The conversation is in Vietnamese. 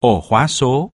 ổ khóa số.